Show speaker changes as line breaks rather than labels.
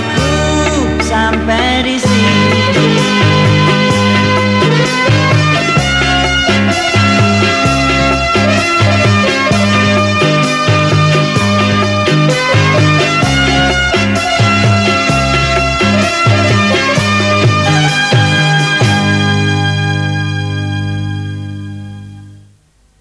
We've